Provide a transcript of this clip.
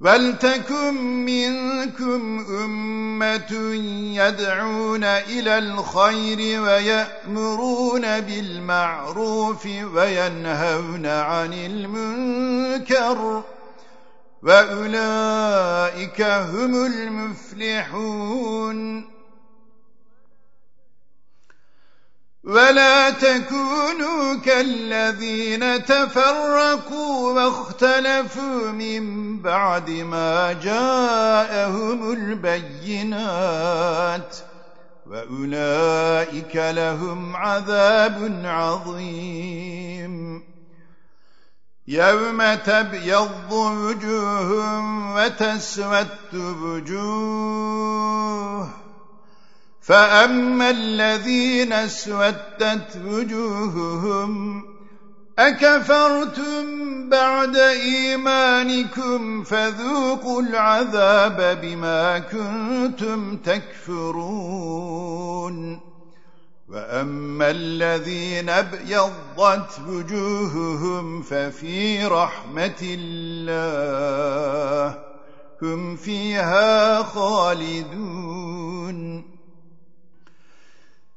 ولتكن منكم أمة يدعون إلى الخير ويأمرون بالمعروف وينهون عن المنكر وأولئك هم المفلحون ولا تكونوا كالذين تفرقوا واختلفوا من بعد ما جاءهم البينات وأولئك لهم عذاب عظيم. يوم تبيض وجوه وتسود وجوه فأما الذين اسودت وجوههم أكفرتم بعد إيمانكم فذوقوا العذاب بما كنتم تكفرون وأما الذين ابيضت وجوههم ففي رحمة الله هم فيها خالدون